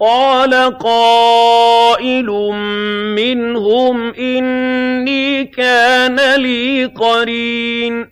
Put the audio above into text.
قَالَ قَائِلٌ مِّنْهُمْ إِنِّي كَانَ لِي قَرِينٌ.